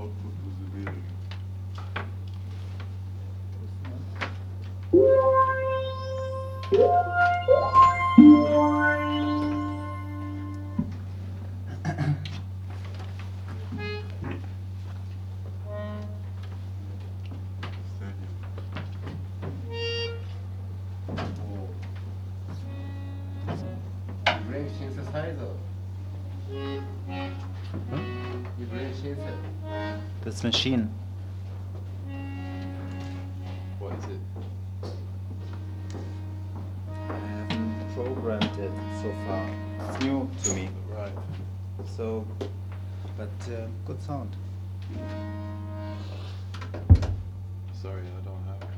output of the meeting. Stadium. Oh. You bring synthesizer. This machine. What is it? I haven't programmed it so far. It's new to me. Right. So, but uh, good sound. Sorry, I don't have.